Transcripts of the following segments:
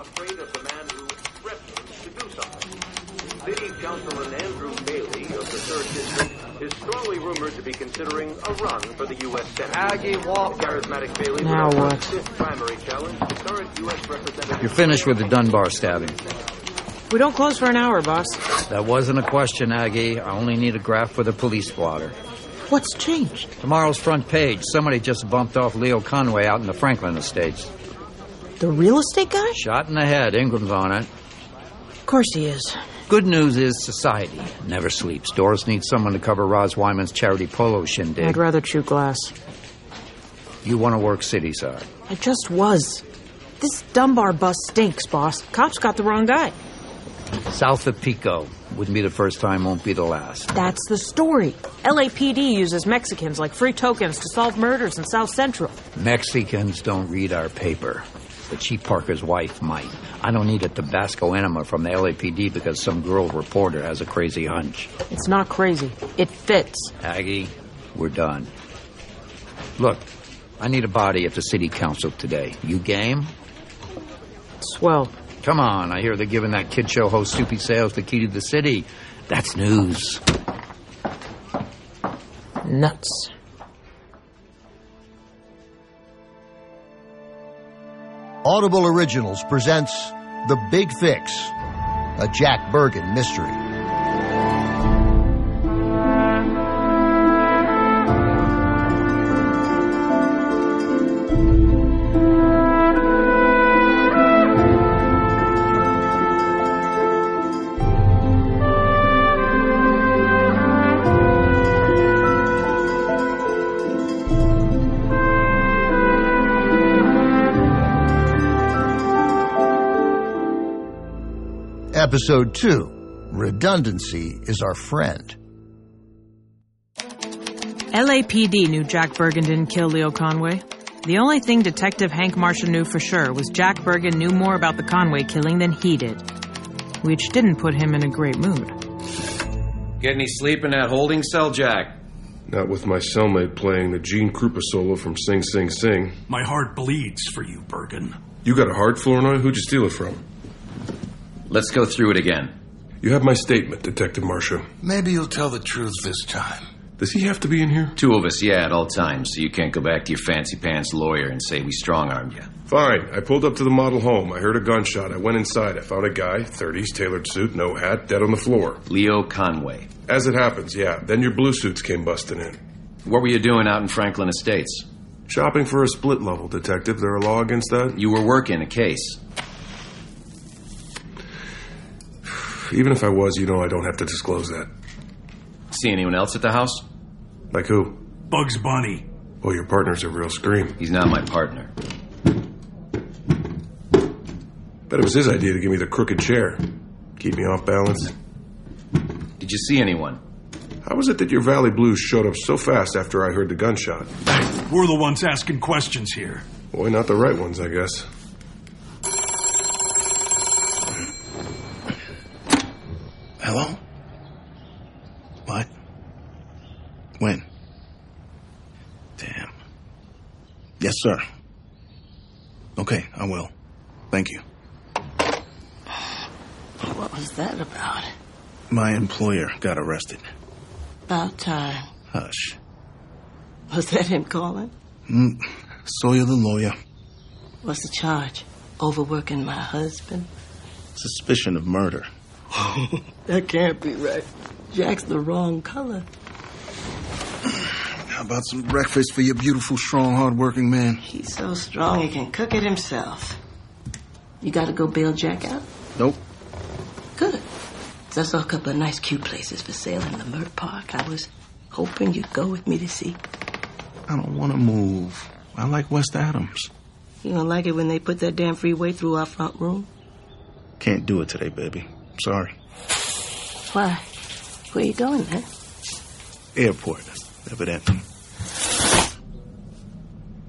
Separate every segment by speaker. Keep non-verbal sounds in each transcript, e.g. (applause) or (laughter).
Speaker 1: afraid of the man who threatens to do something. City Councilman Andrew Bailey of the 3rd District is strongly rumored to be considering a run for the U.S. Senate.
Speaker 2: Aggie Walker.
Speaker 1: Charismatic Bailey
Speaker 3: Now
Speaker 1: will
Speaker 3: what?
Speaker 1: fifth primary challenge the current U.S. Representative.
Speaker 4: You're finished with the Dunbar stabbing.
Speaker 3: We don't close for an hour, boss.
Speaker 4: That wasn't a question, Aggie. I only need a graph for the police blotter.
Speaker 3: What's changed?
Speaker 4: Tomorrow's front page. Somebody just bumped off Leo Conway out in the Franklin Estates.
Speaker 3: The real estate guy?
Speaker 4: Shot in the head. Ingram's on it.
Speaker 3: Of course he is.
Speaker 4: Good news is society never sleeps. Doris needs someone to cover Roz Wyman's charity polo shindig.
Speaker 3: I'd rather chew glass.
Speaker 4: You want to work city side.
Speaker 3: I just was. This Dunbar bus stinks, boss. Cops got the wrong guy.
Speaker 4: South of Pico. Wouldn't be the first time, won't be the last.
Speaker 3: That's the story. LAPD uses Mexicans like free tokens to solve murders in South Central.
Speaker 4: Mexicans don't read our paper. But Chief Parker's wife might. I don't need a Tabasco enema from the LAPD because some girl reporter has a crazy hunch.
Speaker 3: It's not crazy. It fits.
Speaker 4: Aggie, we're done. Look, I need a body at the city council today. You game?
Speaker 3: Swell.
Speaker 4: Come on, I hear they're giving that kid show host Soupy Sales the key to the city. That's news.
Speaker 3: Nuts.
Speaker 5: Audible Originals presents The Big Fix, a Jack Bergen mystery. Episode 2 Redundancy is Our Friend.
Speaker 3: LAPD knew Jack Bergen didn't kill Leo Conway. The only thing Detective Hank Marshall knew for sure was Jack Bergen knew more about the Conway killing than he did, which didn't put him in a great mood.
Speaker 6: Get any sleep in that holding cell, Jack?
Speaker 7: Not with my cellmate playing the Gene Krupa solo from Sing Sing Sing.
Speaker 8: My heart bleeds for you, Bergen.
Speaker 7: You got a hard Flournoy? Who'd you steal it from?
Speaker 6: Let's go through it again.
Speaker 7: You have my statement, Detective Marshall.
Speaker 9: Maybe you'll tell the truth this time.
Speaker 7: Does he have to be in here?
Speaker 6: Two of us, yeah, at all times, so you can't go back to your fancy pants lawyer and say we strong armed you.
Speaker 7: Fine. I pulled up to the model home. I heard a gunshot. I went inside. I found a guy, 30s, tailored suit, no hat, dead on the floor.
Speaker 6: Leo Conway.
Speaker 7: As it happens, yeah. Then your blue suits came busting in.
Speaker 6: What were you doing out in Franklin Estates?
Speaker 7: Shopping for a split level, Detective. There a law against that?
Speaker 6: You were working a case.
Speaker 7: Even if I was, you know I don't have to disclose that.
Speaker 6: See anyone else at the house?
Speaker 7: Like who?
Speaker 8: Bugs Bunny.
Speaker 7: Oh, your partner's a real scream.
Speaker 6: He's not my partner.
Speaker 7: Bet it was his idea to give me the crooked chair. Keep me off balance.
Speaker 6: Did you see anyone?
Speaker 7: How was it that your Valley Blues showed up so fast after I heard the gunshot?
Speaker 8: We're the ones asking questions here.
Speaker 7: Boy, not the right ones, I guess.
Speaker 9: Hello? What? When? Damn. Yes, sir. Okay, I will. Thank you.
Speaker 10: What was that about?
Speaker 9: My employer got arrested.
Speaker 10: About time.
Speaker 9: Hush.
Speaker 10: Was that him calling?
Speaker 9: Mm, Sawyer the lawyer.
Speaker 10: What's the charge? Overworking my husband?
Speaker 9: Suspicion of murder. (laughs)
Speaker 10: That can't be right. Jack's the wrong color.
Speaker 9: How about some breakfast for your beautiful, strong, hard-working man?
Speaker 10: He's so strong he can cook it himself. You gotta go bail Jack out?
Speaker 9: Nope.
Speaker 10: Good. 'Cause I saw a couple of nice, cute places for sale in Leimert Park. I was hoping you'd go with me to see.
Speaker 9: I don't want to move. I like West Adams.
Speaker 10: You don't like it when they put that damn freeway through our front room?
Speaker 9: Can't do it today, baby. Sorry.
Speaker 10: Why? Where you going, man?
Speaker 9: Airport, evidently.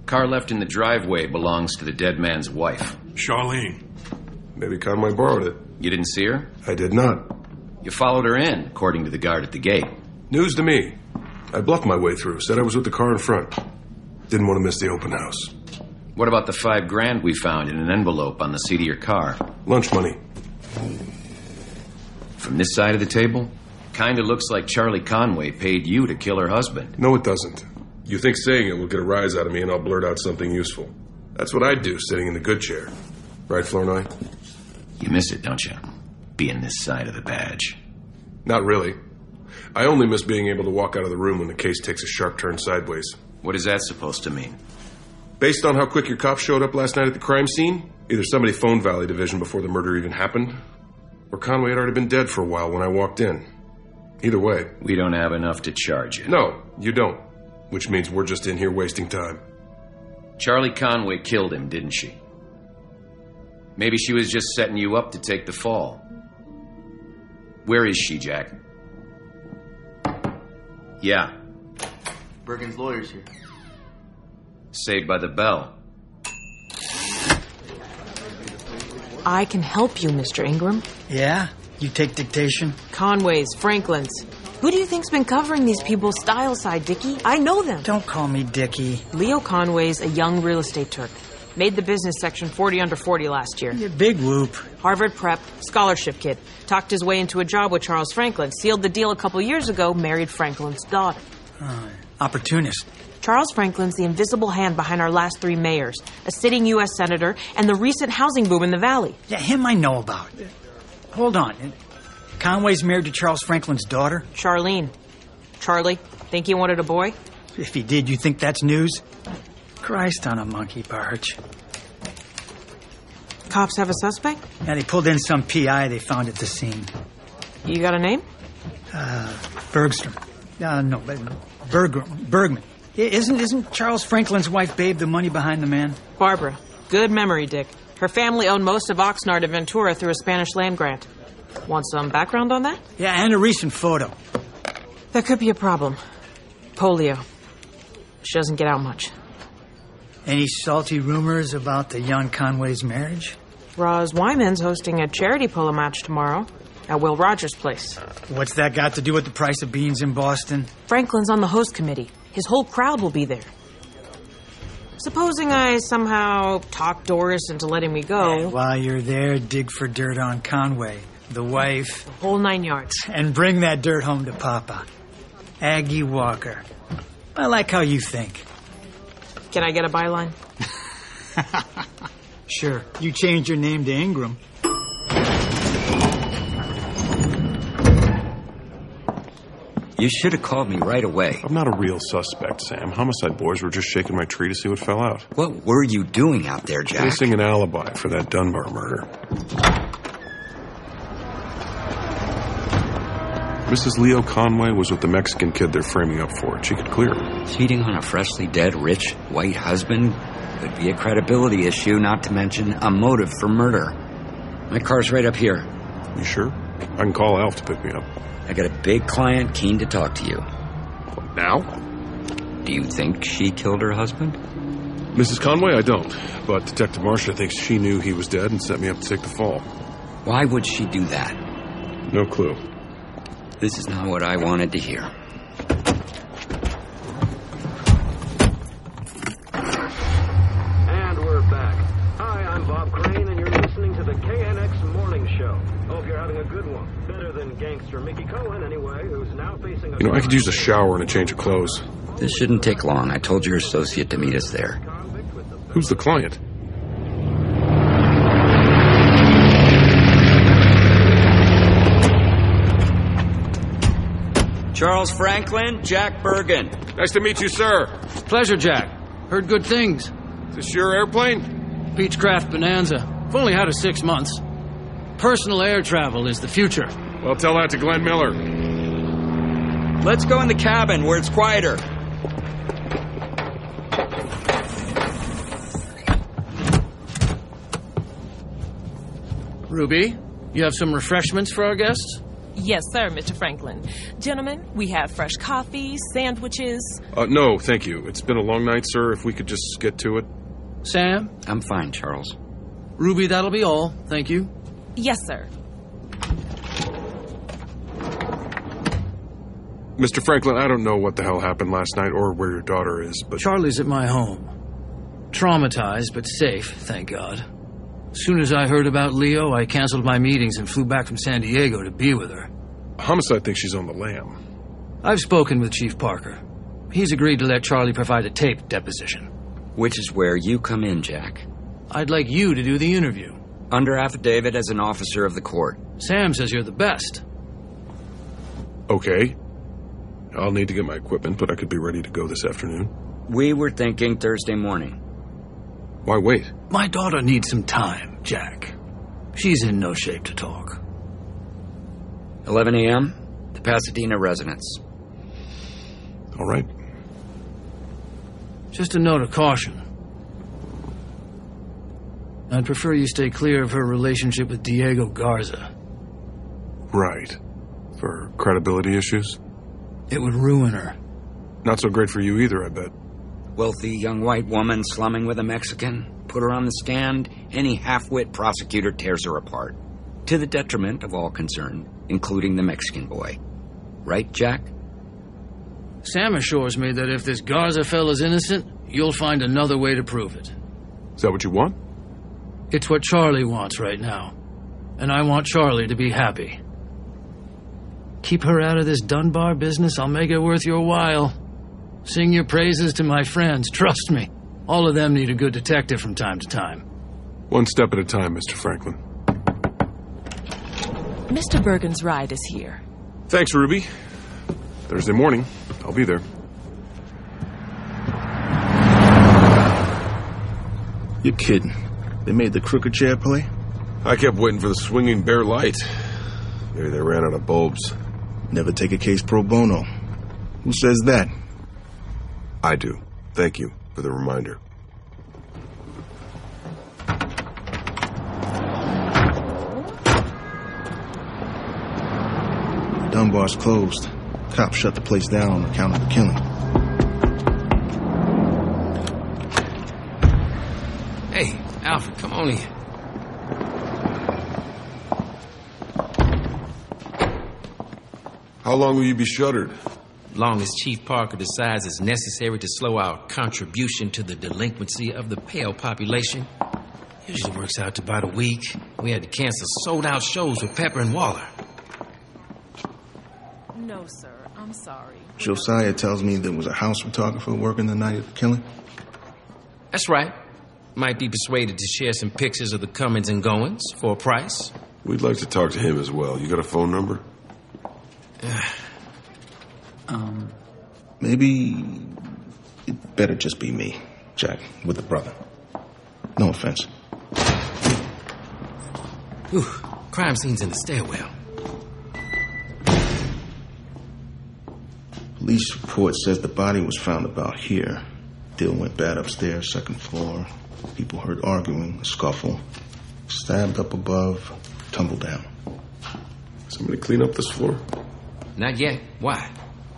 Speaker 6: Car left in the driveway belongs to the dead man's wife.
Speaker 8: Charlene.
Speaker 7: Maybe Conway borrowed it.
Speaker 6: You didn't see her?
Speaker 7: I did not.
Speaker 6: You followed her in, according to the guard at the gate.
Speaker 7: News to me. I bluffed my way through, said I was with the car in front. Didn't want to miss the open house.
Speaker 6: What about the five grand we found in an envelope on the seat of your car?
Speaker 11: Lunch money.
Speaker 6: From this side of the table? Kinda looks like Charlie Conway paid you to kill her husband.
Speaker 11: No, it doesn't. You think saying it will get a rise out of me and I'll blurt out something useful. That's what I'd do sitting in the good chair. Right, Flournoy?
Speaker 6: You miss it, don't you? Being this side of the badge.
Speaker 11: Not really. I only miss being able to walk out of the room when the case takes a sharp turn sideways.
Speaker 6: What is that supposed to mean?
Speaker 11: Based on how quick your cops showed up last night at the crime scene, either somebody phoned Valley Division before the murder even happened, or Conway had already been dead for a while when I walked in. Either way.
Speaker 6: We don't have enough to charge you.
Speaker 11: No, you don't. Which means we're just in here wasting time.
Speaker 6: Charlie Conway killed him, didn't she? Maybe she was just setting you up to take the fall. Where is she, Jack? Yeah,
Speaker 12: Bergen's lawyer's here.
Speaker 6: saved by the bell.
Speaker 3: I can help you, Mr. Ingram.
Speaker 13: Yeah? You take dictation?
Speaker 3: Conway's, Franklin's. Who do you think's been covering these people's style side, Dickie? I know them.
Speaker 13: Don't call me Dickie.
Speaker 3: Leo Conway's a young real estate Turk. Made the business section 40 under 40 last year.
Speaker 13: You big whoop.
Speaker 3: Harvard prep, scholarship kid. Talked his way into a job with Charles Franklin. Sealed the deal a couple years ago, married Franklin's daughter.
Speaker 13: Oh, opportunist.
Speaker 3: Charles Franklin's the invisible hand behind our last three mayors, a sitting U.S. senator, and the recent housing boom in the valley.
Speaker 13: Yeah, him I know about. Hold on. Conway's married to Charles Franklin's daughter?
Speaker 3: Charlene. Charlie, think he wanted a boy?
Speaker 13: If he did, you think that's news? Christ on a monkey barge.
Speaker 3: Cops have a suspect?
Speaker 13: Yeah, they pulled in some PI they found at the scene.
Speaker 3: You got a name?
Speaker 13: Uh, Bergstrom. Uh, no, but Berg- Bergman. Isn't isn't Charles Franklin's wife Babe the money behind the man?
Speaker 3: Barbara. Good memory, Dick. Her family owned most of Oxnard and Ventura through a Spanish land grant. Want some background on that?
Speaker 13: Yeah, and a recent photo.
Speaker 3: That could be a problem. Polio. She doesn't get out much.
Speaker 13: Any salty rumors about the young Conway's marriage?
Speaker 3: Roz Wyman's hosting a charity polo match tomorrow at Will Rogers' place.
Speaker 13: What's that got to do with the price of beans in Boston?
Speaker 3: Franklin's on the host committee. His whole crowd will be there. Supposing I somehow talk Doris into letting me go.
Speaker 13: While you're there, dig for dirt on Conway, the wife,
Speaker 3: Whole nine yards.
Speaker 13: and bring that dirt home to Papa. Aggie Walker. I like how you think.
Speaker 3: Can I get a byline? (laughs)
Speaker 13: Sure, you changed your name to Ingram.
Speaker 14: You should have called me right away.
Speaker 11: I'm not a real suspect, Sam. Homicide boys were just shaking my tree to see what fell out.
Speaker 14: What were you doing out there, Jack?
Speaker 11: Facing an alibi for that Dunbar murder. Mrs. Leo Conway was with the Mexican kid they're framing up for. She could clear him.
Speaker 14: Cheating on a freshly dead, rich, white husband could be a credibility issue, not to mention a motive for murder. My car's right up here.
Speaker 11: You sure? I can call Alf to pick me up.
Speaker 14: I got a big client keen to talk to you.
Speaker 11: Now?
Speaker 14: Do you think she killed her husband?
Speaker 11: Mrs. Conway, I don't. But Detective Marshall thinks she knew he was dead and set me up to take the fall.
Speaker 14: Why would she do that?
Speaker 11: No clue.
Speaker 14: This is not what I wanted to hear.
Speaker 1: And we're back. Hi, I'm Bob Crane, and you're listening to the KNX Morning Show. Hope you're having a good one. Better than gangster Mickey Cohen, anyway, who's now facing a.
Speaker 11: You know, I could use a shower and a change of clothes.
Speaker 14: This shouldn't take long. I told your associate to meet us there.
Speaker 11: Who's the client?
Speaker 14: Charles Franklin, Jack Bergen.
Speaker 11: Nice to meet you, sir.
Speaker 15: Pleasure, Jack. Heard good things.
Speaker 11: Is this your airplane?
Speaker 15: Beechcraft Bonanza. I've only had it six months. Personal air travel is the future.
Speaker 11: Well, tell that to Glenn Miller.
Speaker 14: Let's go in the cabin where it's quieter.
Speaker 15: Ruby, you have some refreshments for our guests?
Speaker 16: Yes, sir, Mr. Franklin. Gentlemen, we have fresh coffee, sandwiches.
Speaker 11: Uh, no, thank you. It's been a long night, sir. If we could just get to it.
Speaker 15: Sam?
Speaker 14: I'm fine, Charles.
Speaker 15: Ruby, that'll be all. Thank you.
Speaker 16: Yes, sir.
Speaker 11: Mr. Franklin, I don't know what the hell happened last night or where your daughter is, but.
Speaker 15: Charlie's at my home. Traumatized, but safe, thank God. As soon as I heard about Leo, I canceled my meetings and flew back from San Diego to be with her.
Speaker 7: Homicide thinks she's on the lam.
Speaker 15: I've spoken with Chief Parker. He's agreed to let Charlie provide a tape deposition.
Speaker 14: Which is where you come in, Jack.
Speaker 15: I'd like you to do the interview.
Speaker 14: Under affidavit as an officer of the court.
Speaker 15: Sam says you're the best.
Speaker 7: Okay. I'll need to get my equipment, but I could be ready to go this afternoon.
Speaker 14: We were thinking Thursday morning.
Speaker 7: Why wait?
Speaker 15: My daughter needs some time, Jack. She's in no shape to talk.
Speaker 14: 11 a.m., the Pasadena residence.
Speaker 7: All right.
Speaker 15: Just a note of caution. I'd prefer you stay clear of her relationship with Diego Garza.
Speaker 7: Right. For credibility issues?
Speaker 15: It would ruin her.
Speaker 7: Not so great for you either, I bet.
Speaker 14: Wealthy young white woman slumming with a Mexican. Put her on the stand, any half-wit prosecutor tears her apart. To the detriment of all concerned, including the Mexican boy. Right, Jack?
Speaker 15: Sam assures me that if this Garza fella's innocent, you'll find another way to prove it.
Speaker 7: Is that what you want?
Speaker 15: It's what Charlie wants right now. And I want Charlie to be happy. Keep her out of this Dunbar business, I'll make it worth your while. Sing your praises to my friends, trust me. All of them need a good detective from time to time.
Speaker 7: One step at a time, Mr. Franklin.
Speaker 11: Mr. Bergen's ride is here.
Speaker 7: Thanks, Ruby. Thursday morning, I'll be there.
Speaker 9: You're kidding. They made the crooked chair play?
Speaker 7: I kept waiting for the swinging bare light. Maybe they ran out of bulbs.
Speaker 9: Never take a case pro bono. Who says that?
Speaker 7: I do. Thank you for the reminder.
Speaker 9: Dunbar's closed. Cops shut the place down on account of the killing.
Speaker 17: Hey, Alfred, come on in.
Speaker 7: How long will you be shuttered?
Speaker 17: Long as Chief Parker decides it's necessary to slow our contribution to the delinquency of the pale population. Usually works out to about a week. We had to cancel sold out shows with Pepper and Waller.
Speaker 11: No, sir. I'm sorry.
Speaker 9: Josiah tells me there was a house photographer working the night of the killing.
Speaker 17: That's right. Might be persuaded to share some pictures of the comings and goings for a price.
Speaker 7: We'd like to talk to him as well. You got a phone number? (sighs)
Speaker 9: um, maybe it better just be me, Jack, with the brother. No offense.
Speaker 17: Ooh, crime scene's in the stairwell.
Speaker 9: Police report says the body was found about here. Deal went bad upstairs, second floor. People heard arguing, a scuffle. Stabbed up above, tumbled down.
Speaker 7: Somebody clean up this floor?
Speaker 17: Not yet. Why?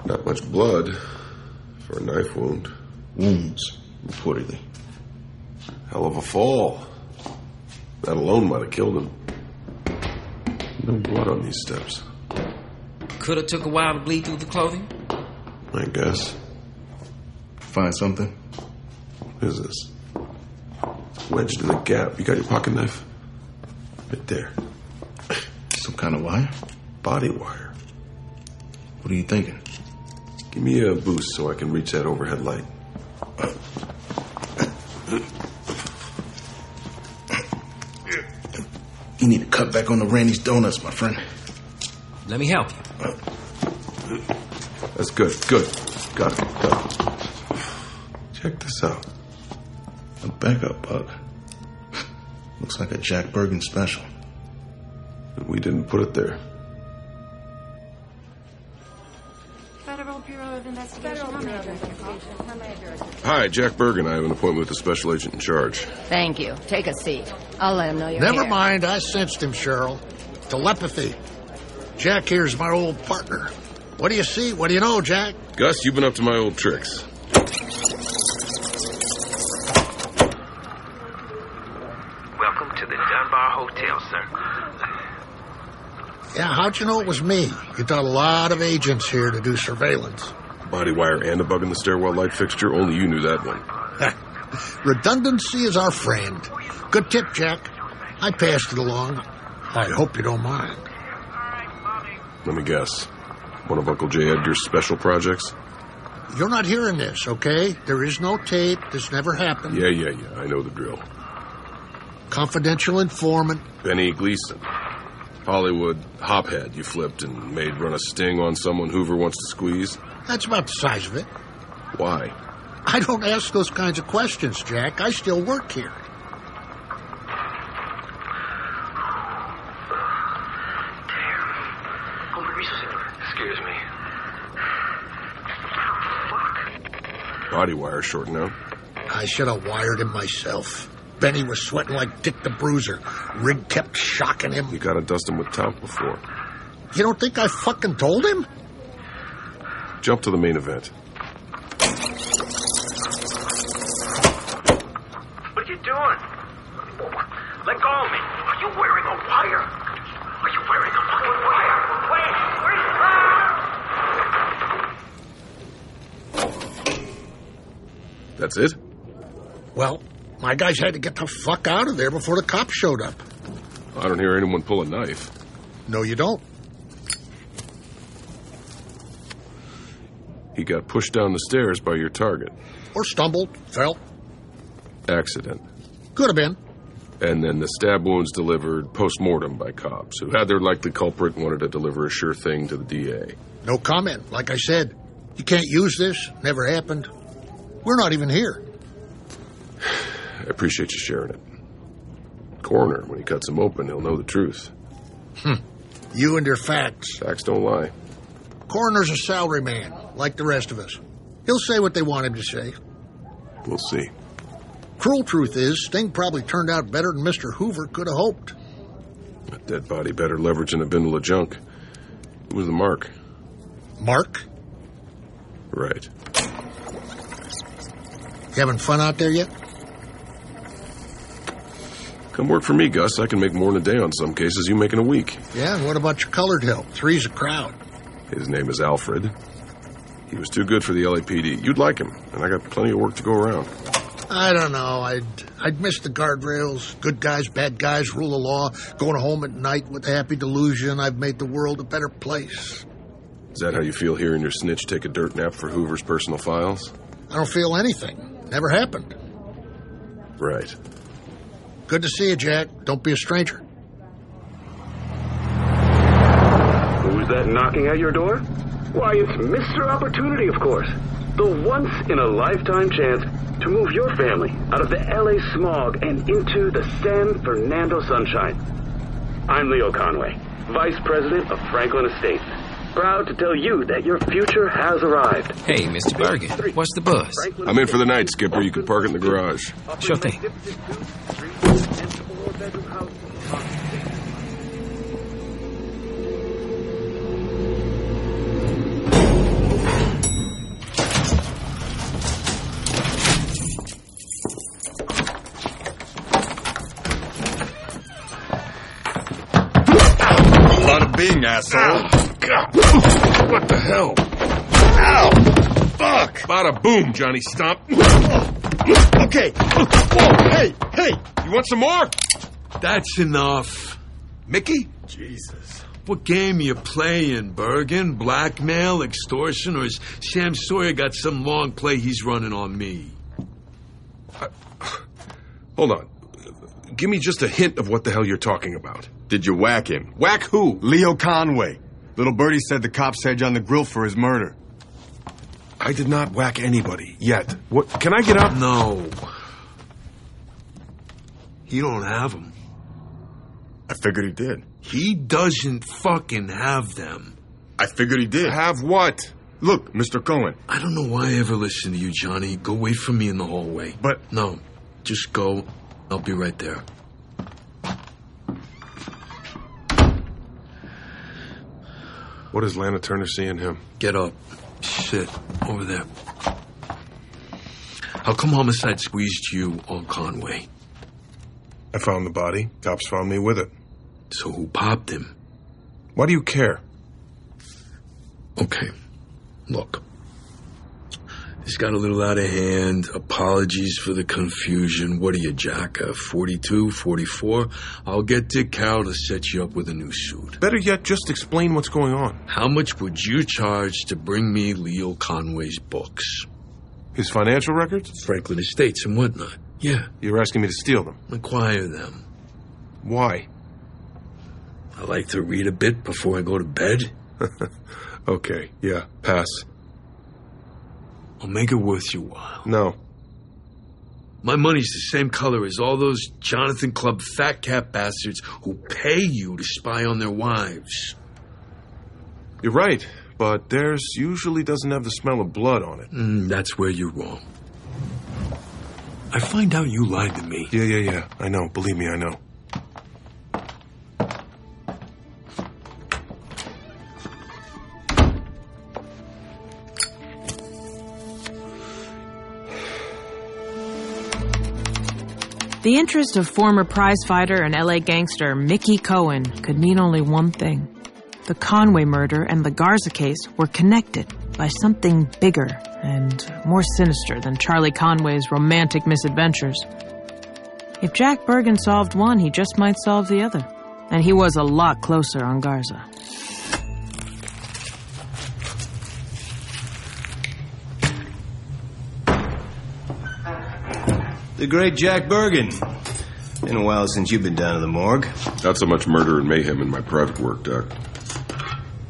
Speaker 7: Not much blood for a knife wound.
Speaker 9: Wounds, reportedly.
Speaker 7: Hell of a fall. That alone might have killed him. No blood on these steps.
Speaker 17: Could have took a while to bleed through the clothing.
Speaker 7: I guess.
Speaker 9: Find something?
Speaker 7: What is this? Wedged in the gap. You got your pocket knife? Right there.
Speaker 9: Some kind of wire?
Speaker 7: Body wire.
Speaker 9: What are you thinking?
Speaker 7: Give me a boost so I can reach that overhead light.
Speaker 9: You need to cut back on the Randy's donuts, my friend.
Speaker 17: Let me help you.
Speaker 7: That's good. Good. Got it. Got it. Check this out.
Speaker 9: A backup bug. Looks like a Jack Bergen special.
Speaker 7: We didn't put it there. Hi, Jack Bergen. I have an appointment with the special agent in charge.
Speaker 18: Thank you. Take a seat. I'll let him know you're
Speaker 19: Never
Speaker 18: here.
Speaker 19: mind, I sensed him, Cheryl. Telepathy. Jack here's my old partner. What do you see? What do you know, Jack?
Speaker 7: Gus, you've been up to my old tricks.
Speaker 20: Welcome to the Dunbar Hotel, sir.
Speaker 19: Yeah, how'd you know it was me? You've got a lot of agents here to do surveillance.
Speaker 7: Body wire and a bug in the stairwell light fixture. Only you knew that one. (laughs)
Speaker 19: Redundancy is our friend. Good tip, Jack. I passed it along. I hope you don't mind.
Speaker 7: Let me guess. One of Uncle J. Edgar's special projects?
Speaker 19: You're not hearing this, okay? There is no tape. This never happened.
Speaker 7: Yeah, yeah, yeah. I know the drill.
Speaker 19: Confidential informant.
Speaker 7: Benny Gleason. Hollywood hophead you flipped and made run a sting on someone Hoover wants to squeeze?
Speaker 19: That's about the size of it.
Speaker 7: Why?
Speaker 19: I don't ask those kinds of questions, Jack. I still work here.
Speaker 20: Excuse me.
Speaker 7: Body wire shorting out.
Speaker 19: I should have wired him myself. Benny was sweating like Dick the Bruiser. Rig kept shocking him.
Speaker 7: You gotta dust him with talc before.
Speaker 19: You don't think I fucking told him?
Speaker 7: Jump to the main event.
Speaker 20: What are you doing? Let go of me. Are you wearing a wire? Are you wearing a fucking wire? Wait, where's the wire?
Speaker 7: That's it?
Speaker 19: Well, my guys had to get the fuck out of there before the cops showed up.
Speaker 7: I don't hear anyone pull a knife.
Speaker 19: No, you don't.
Speaker 7: He got pushed down the stairs by your target.
Speaker 19: Or stumbled, fell.
Speaker 7: Accident.
Speaker 19: Could have been.
Speaker 7: And then the stab wounds delivered post mortem by cops who had their likely culprit and wanted to deliver a sure thing to the DA.
Speaker 19: No comment. Like I said, you can't use this. Never happened. We're not even here.
Speaker 7: I appreciate you sharing it. Coroner, when he cuts him open, he'll know the truth.
Speaker 19: Hmm. You and your facts.
Speaker 7: Facts don't lie.
Speaker 19: Coroner's a salary man, like the rest of us. He'll say what they want him to say.
Speaker 7: We'll see.
Speaker 19: Cruel truth is, Sting probably turned out better than Mr. Hoover could have hoped.
Speaker 7: A dead body better leverage than a bundle of junk. Who was the mark?
Speaker 19: Mark?
Speaker 7: Right.
Speaker 19: You having fun out there yet?
Speaker 7: Come work for me, Gus. I can make more in a day on some cases you make in a week.
Speaker 19: Yeah, and what about your colored help? Three's a crowd.
Speaker 7: His name is Alfred. He was too good for the LAPD. You'd like him, and I got plenty of work to go around.
Speaker 19: I don't know. I'd I'd miss the guardrails. Good guys, bad guys, rule of law. Going home at night with the happy delusion I've made the world a better place.
Speaker 7: Is that how you feel hearing your snitch take a dirt nap for Hoover's personal files?
Speaker 19: I don't feel anything. Never happened.
Speaker 7: Right.
Speaker 19: Good to see you, Jack. Don't be a stranger.
Speaker 1: Who's that knocking at your door? Why, it's Mr. Opportunity, of course. The once in a lifetime chance to move your family out of the LA smog and into the San Fernando sunshine. I'm Leo Conway, Vice President of Franklin Estates. Proud to tell you that your future has arrived.
Speaker 17: Hey, Mr. Bergen, what's the buzz?
Speaker 7: I'm in for the night, Skipper. You can park it in the garage.
Speaker 17: Sure thing.
Speaker 21: Bada bing, asshole.
Speaker 7: What the hell?
Speaker 21: Ow! Fuck!
Speaker 7: Bada boom, Johnny Stomp.
Speaker 21: Okay. Whoa, hey, hey!
Speaker 7: You want some more?
Speaker 22: That's enough.
Speaker 7: Mickey?
Speaker 22: Jesus. What game are you playing, Bergen? Blackmail, extortion, or has Sam Sawyer got some long play he's running on me?
Speaker 7: Hold on. Give me just a hint of what the hell you're talking about.
Speaker 21: Did you whack him?
Speaker 7: Whack who?
Speaker 21: Leo Conway. Little Birdie said the cops had you on the grill for his murder.
Speaker 7: I did not whack anybody yet. What? Can I get up?
Speaker 22: No. He don't have them.
Speaker 21: I figured he did.
Speaker 22: He doesn't fucking have them.
Speaker 21: I figured he did.
Speaker 7: Have what?
Speaker 21: Look, Mr. Cohen.
Speaker 22: I don't know why I ever listened to you, Johnny. Go wait for me in the hallway.
Speaker 21: But
Speaker 22: no, just go. I'll be right there.
Speaker 7: What does Lana Turner see in him?
Speaker 22: Get up. Sit over there. How come homicide squeezed you on Conway?
Speaker 7: I found the body. Cops found me with it.
Speaker 22: So who popped him?
Speaker 7: Why do you care?
Speaker 22: Okay. Look. Got a little out of hand. Apologies for the confusion. What are you, Jack? Uh, 42, 44? I'll get Dick Carroll to set you up with a new suit.
Speaker 7: Better yet, just explain what's going on.
Speaker 22: How much would you charge to bring me Leo Conway's books?
Speaker 7: His financial records?
Speaker 22: Franklin Estates and whatnot. Yeah.
Speaker 7: You're asking me to steal them?
Speaker 22: Acquire them.
Speaker 7: Why?
Speaker 22: I like to read a bit before I go to bed. (laughs)
Speaker 7: okay, yeah, pass.
Speaker 22: I'll make it worth your while.
Speaker 7: No.
Speaker 22: My money's the same color as all those Jonathan Club fat cat bastards who pay you to spy on their wives.
Speaker 7: You're right, but theirs usually doesn't have the smell of blood on it.
Speaker 22: Mm, that's where you're wrong. I find out you lied to me.
Speaker 7: Yeah, yeah, yeah. I know. Believe me, I know.
Speaker 3: The interest of former prizefighter and LA gangster Mickey Cohen could mean only one thing. The Conway murder and the Garza case were connected by something bigger and more sinister than Charlie Conway's romantic misadventures. If Jack Bergen solved one, he just might solve the other. And he was a lot closer on Garza.
Speaker 23: The great Jack Bergen. Been a while since you've been down to the morgue.
Speaker 7: Not so much murder and mayhem in my private work, Doc.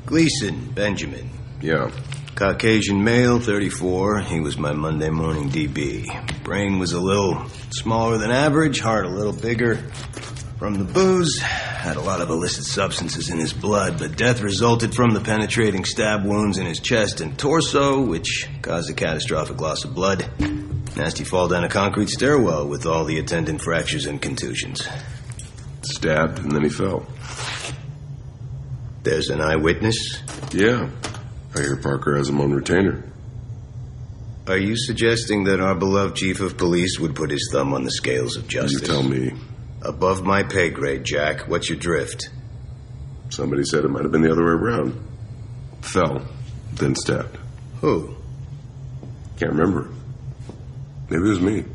Speaker 23: Gleason, Benjamin.
Speaker 7: Yeah.
Speaker 23: Caucasian male, 34. He was my Monday morning DB. Brain was a little smaller than average, heart a little bigger. From the booze, had a lot of illicit substances in his blood, but death resulted from the penetrating stab wounds in his chest and torso, which caused a catastrophic loss of blood. Nasty fall down a concrete stairwell with all the attendant fractures and contusions.
Speaker 7: Stabbed, and then he fell.
Speaker 23: There's an eyewitness?
Speaker 7: Yeah. I hear Parker has him on retainer.
Speaker 23: Are you suggesting that our beloved chief of police would put his thumb on the scales of justice?
Speaker 7: You tell me.
Speaker 23: Above my pay grade, Jack. What's your drift?
Speaker 7: Somebody said it might have been the other way around. Fell, then stabbed.
Speaker 23: Who?
Speaker 7: Can't remember. Maybe it was me.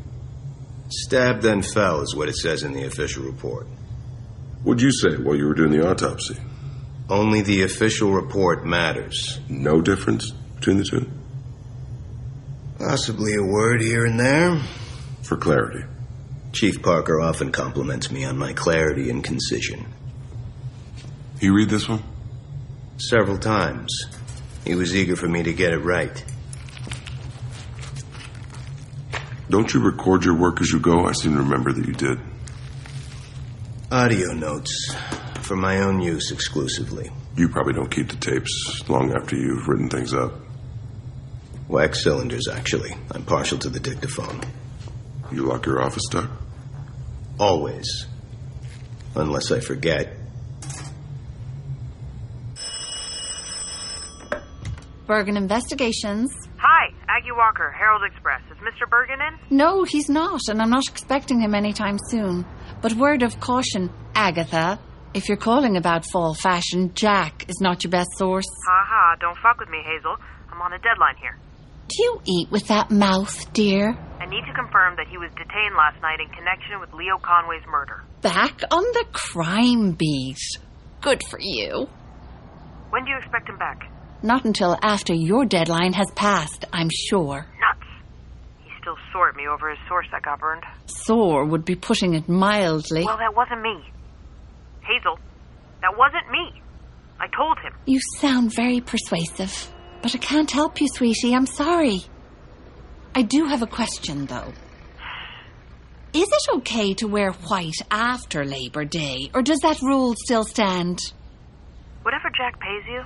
Speaker 23: Stabbed, then fell is what it says in the official report.
Speaker 7: What'd you say while you were doing the autopsy?
Speaker 23: Only the official report matters.
Speaker 7: No difference between the two?
Speaker 23: Possibly a word here and there.
Speaker 7: For clarity.
Speaker 23: Chief Parker often compliments me on my clarity and concision.
Speaker 7: You read this one?
Speaker 23: Several times. He was eager for me to get it right.
Speaker 7: Don't you record your work as you go? I seem to remember that you did.
Speaker 23: Audio notes. For my own use exclusively.
Speaker 7: You probably don't keep the tapes long after you've written things up.
Speaker 23: Wax cylinders, actually. I'm partial to the dictaphone.
Speaker 7: You lock your office, door?
Speaker 23: Always. Unless I forget.
Speaker 24: Bergen Investigations.
Speaker 25: Hi, Aggie Walker, Herald Express. Is Mr. Bergen in?
Speaker 24: No, he's not, and I'm not expecting him anytime soon. But word of caution, Agatha. If you're calling about fall fashion, Jack is not your best source.
Speaker 25: Ha ha, don't fuck with me, Hazel. I'm on a deadline here.
Speaker 24: Do you eat with that mouth, dear?
Speaker 25: I need to confirm that he was detained last night in connection with Leo Conway's murder.
Speaker 24: Back on the crime beat. Good for you.
Speaker 25: When do you expect him back?
Speaker 24: Not until after your deadline has passed, I'm sure.
Speaker 25: Nuts. He's still sore at me over his source that got burned.
Speaker 24: Sore would be putting it mildly.
Speaker 25: Well, that wasn't me. Hazel, that wasn't me. I told him.
Speaker 24: You sound very persuasive, but I can't help you, sweetie. I'm sorry. I do have a question, though. Is it okay to wear white after Labor Day, or does that rule still stand?
Speaker 25: Whatever Jack pays you,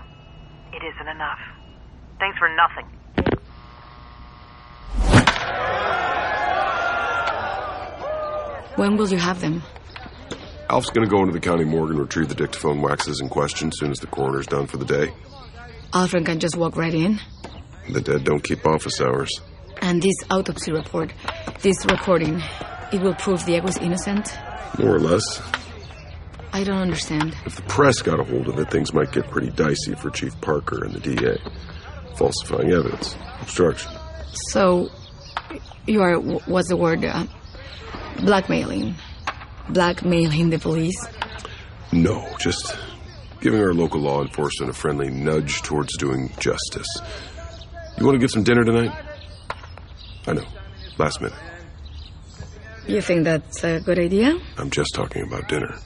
Speaker 25: it isn't enough. Thanks for nothing.
Speaker 18: When will you have them?
Speaker 7: Alf's gonna go into the county morgue and retrieve the dictaphone waxes in question as soon as the coroner's done for the day.
Speaker 18: Alfred can just walk right in.
Speaker 7: The dead don't keep office hours.
Speaker 18: And this autopsy report, this recording, it will prove Diego's innocent?
Speaker 7: More or less.
Speaker 18: I don't understand.
Speaker 7: If the press got a hold of it, things might get pretty dicey for Chief Parker and the DA. Falsifying evidence, obstruction.
Speaker 18: So, you are, what's the word? Uh, blackmailing. Blackmailing the police?
Speaker 7: No, just giving our local law enforcement a friendly nudge towards doing justice. You want to get some dinner tonight? I know. Last minute.
Speaker 18: You think that's a good idea?
Speaker 7: I'm just talking about dinner.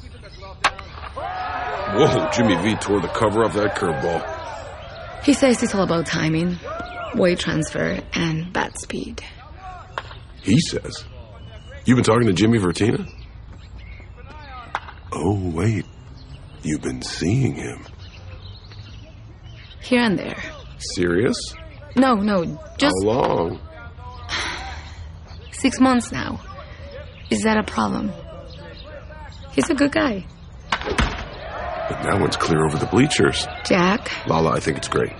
Speaker 7: Whoa, Jimmy V tore the cover off that curveball.
Speaker 18: He says it's all about timing, weight transfer, and bat speed.
Speaker 7: He says. You've been talking to Jimmy Vertina? Oh, wait. You've been seeing him.
Speaker 18: Here and there.
Speaker 7: Serious?
Speaker 18: No, no, just
Speaker 7: How long? (sighs)
Speaker 18: six months now. Is that a problem? He's a good guy.
Speaker 7: But that one's clear over the bleachers.
Speaker 18: Jack,
Speaker 7: Lala, I think it's great.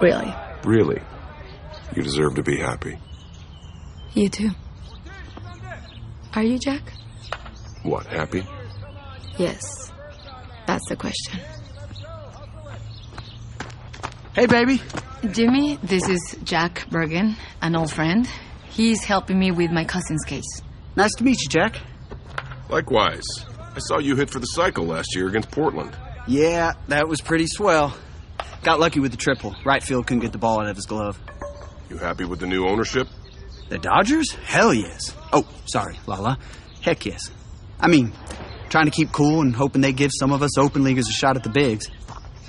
Speaker 18: really.
Speaker 7: Really. You deserve to be happy.
Speaker 18: You too. Are you, Jack?
Speaker 7: What, happy?
Speaker 18: Yes. That's the question.
Speaker 13: Hey, baby.
Speaker 18: Jimmy, this is Jack Bergen, an old friend. He's helping me with my cousin's case.
Speaker 13: Nice to meet you, Jack.
Speaker 7: Likewise. I saw you hit for the cycle last year against Portland.
Speaker 13: Yeah, that was pretty swell. Got lucky with the triple. Right field couldn't get the ball out of his glove.
Speaker 7: You happy with the new ownership?
Speaker 13: The Dodgers? Hell yes. Oh, sorry, Lala. Heck yes. I mean, trying to keep cool and hoping they give some of us open leaguers a shot at the bigs.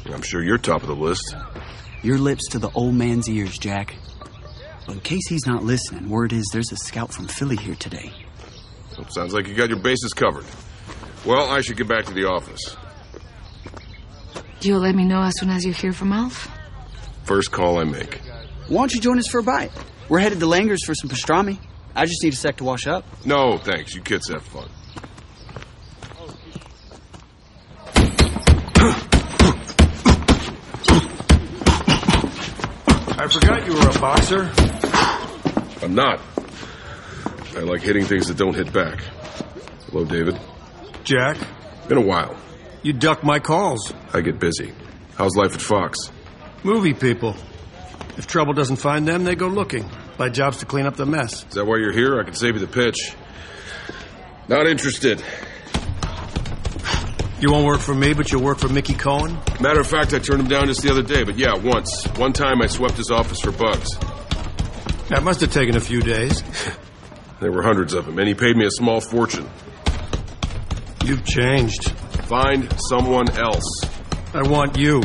Speaker 7: I'm sure you're top of the list.
Speaker 13: Your lips to the old man's ears, Jack. Well, in case he's not listening, word is there's a scout from Philly here today.
Speaker 7: Well, sounds like you got your bases covered. Well, I should get back to the office.
Speaker 18: You'll let me know as soon as you hear from Alf?
Speaker 7: First call I make.
Speaker 13: Why don't you join us for a bite? We're headed to Langer's for some pastrami. I just need a sec to wash up.
Speaker 7: No, thanks. You kids have fun.
Speaker 8: I forgot you were a boxer.
Speaker 7: I'm not. I like hitting things that don't hit back. Hello, David.
Speaker 8: Jack,
Speaker 7: Been a while.
Speaker 8: you duck my calls.
Speaker 7: I get busy. How's life at Fox?
Speaker 8: Movie people. If trouble doesn't find them, they go looking. My job's to clean up the mess.
Speaker 7: Is that why you're here? I can save you the pitch. Not interested.
Speaker 8: You won't work for me, but you'll work for Mickey Cohen?
Speaker 7: Matter of fact, I turned him down just the other day, but yeah, once. One time I swept his office for bugs.
Speaker 8: That must have taken a few days. (laughs)
Speaker 7: There were hundreds of them, and he paid me a small fortune.
Speaker 8: You've changed.
Speaker 7: Find someone else.
Speaker 8: I want you.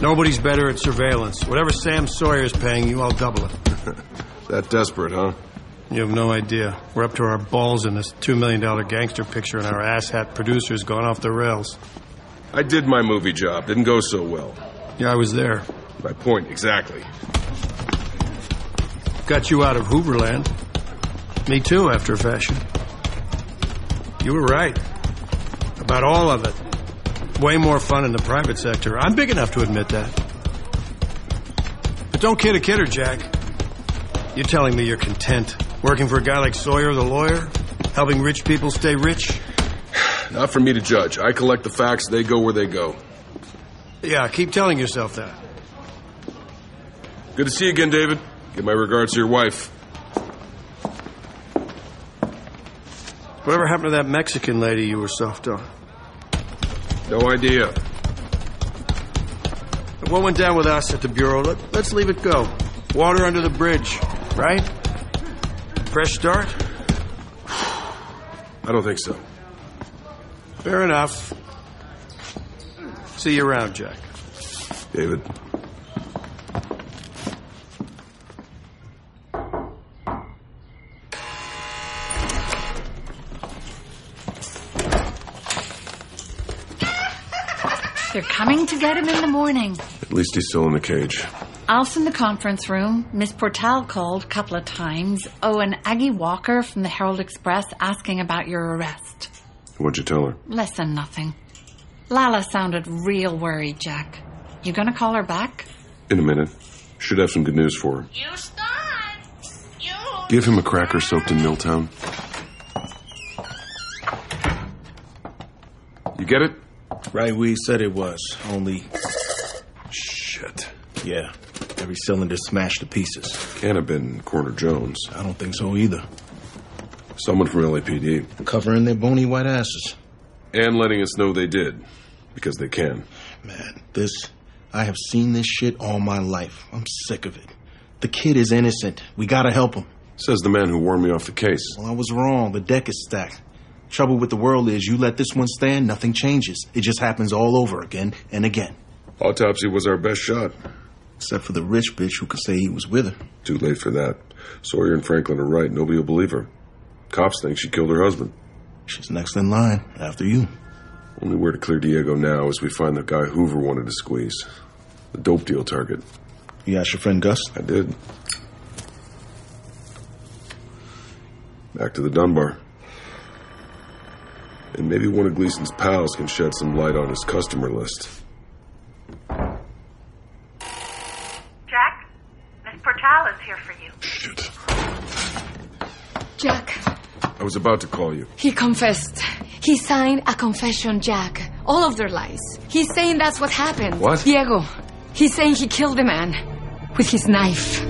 Speaker 8: Nobody's better at surveillance. Whatever Sam Sawyer's paying you, I'll double it. (laughs)
Speaker 7: That desperate, huh?
Speaker 8: You have no idea. We're up to our balls in this $2 million gangster picture, and our asshat producer's gone off the rails.
Speaker 7: I did my movie job. Didn't go so well.
Speaker 8: Yeah, I was there.
Speaker 7: My point, exactly.
Speaker 8: Got you out of Hooverland. Me too, after a fashion. You were right. About all of it. Way more fun in the private sector. I'm big enough to admit that. But don't kid a kidder, Jack. You're telling me you're content working for a guy like Sawyer, the lawyer? Helping rich people stay rich? (sighs)
Speaker 7: Not for me to judge. I collect the facts, they go where they go.
Speaker 8: Yeah, keep telling yourself that.
Speaker 7: Good to see you again, David. Give my regards to your wife.
Speaker 8: Whatever happened to that Mexican lady you were soft on?
Speaker 7: No idea.
Speaker 8: What went down with us at the Bureau? Let, let's leave it go. Water under the bridge, right? Fresh start?
Speaker 7: I don't think so.
Speaker 8: Fair enough. See you around, Jack.
Speaker 7: David.
Speaker 24: They're coming to get him in the morning.
Speaker 7: At least he's still in the cage.
Speaker 24: Alf's in the conference room. Miss Portal called a couple of times. Oh, and Aggie Walker from the Herald Express asking about your arrest.
Speaker 7: What'd you tell her?
Speaker 24: Less than nothing. Lala sounded real worried, Jack. You gonna call her back?
Speaker 7: In a minute. Should have some good news for her. You start. You Give him a cracker soaked in Miltown. You get it?
Speaker 9: Right where he said it was. Only.
Speaker 7: Shit.
Speaker 9: Yeah. Every cylinder smashed to pieces.
Speaker 7: Can't have been Coroner Jones.
Speaker 9: I don't think so either.
Speaker 7: Someone from LAPD.
Speaker 9: Covering their bony white asses.
Speaker 7: And letting us know they did. Because they can.
Speaker 9: Man, this. I have seen this shit all my life. I'm sick of it. The kid is innocent. We gotta help him.
Speaker 7: Says the man who warned me off the case.
Speaker 9: Well, I was wrong. The deck is stacked. Trouble with the world is you let this one stand, nothing changes. It just happens all over again and again.
Speaker 7: Autopsy was our best shot.
Speaker 9: Except for the rich bitch who could say he was with her.
Speaker 7: Too late for that. Sawyer and Franklin are right. Nobody will believe her. Cops think she killed her husband.
Speaker 9: She's next in line, after you.
Speaker 7: Only where to clear Diego now is we find the guy Hoover wanted to squeeze. The dope deal target.
Speaker 9: You asked your friend Gus?
Speaker 7: I did. Back to the Dunbar. And maybe one of Gleason's pals can shed some light on his customer list.
Speaker 25: Jack, Miss Portal is here for you.
Speaker 7: Shit.
Speaker 18: Jack,
Speaker 7: I was about to call you.
Speaker 18: he confessed. He signed a confession, Jack. All of their lies. He's saying that's what happened.
Speaker 7: What?
Speaker 18: Diego. He's saying he killed the man with his knife.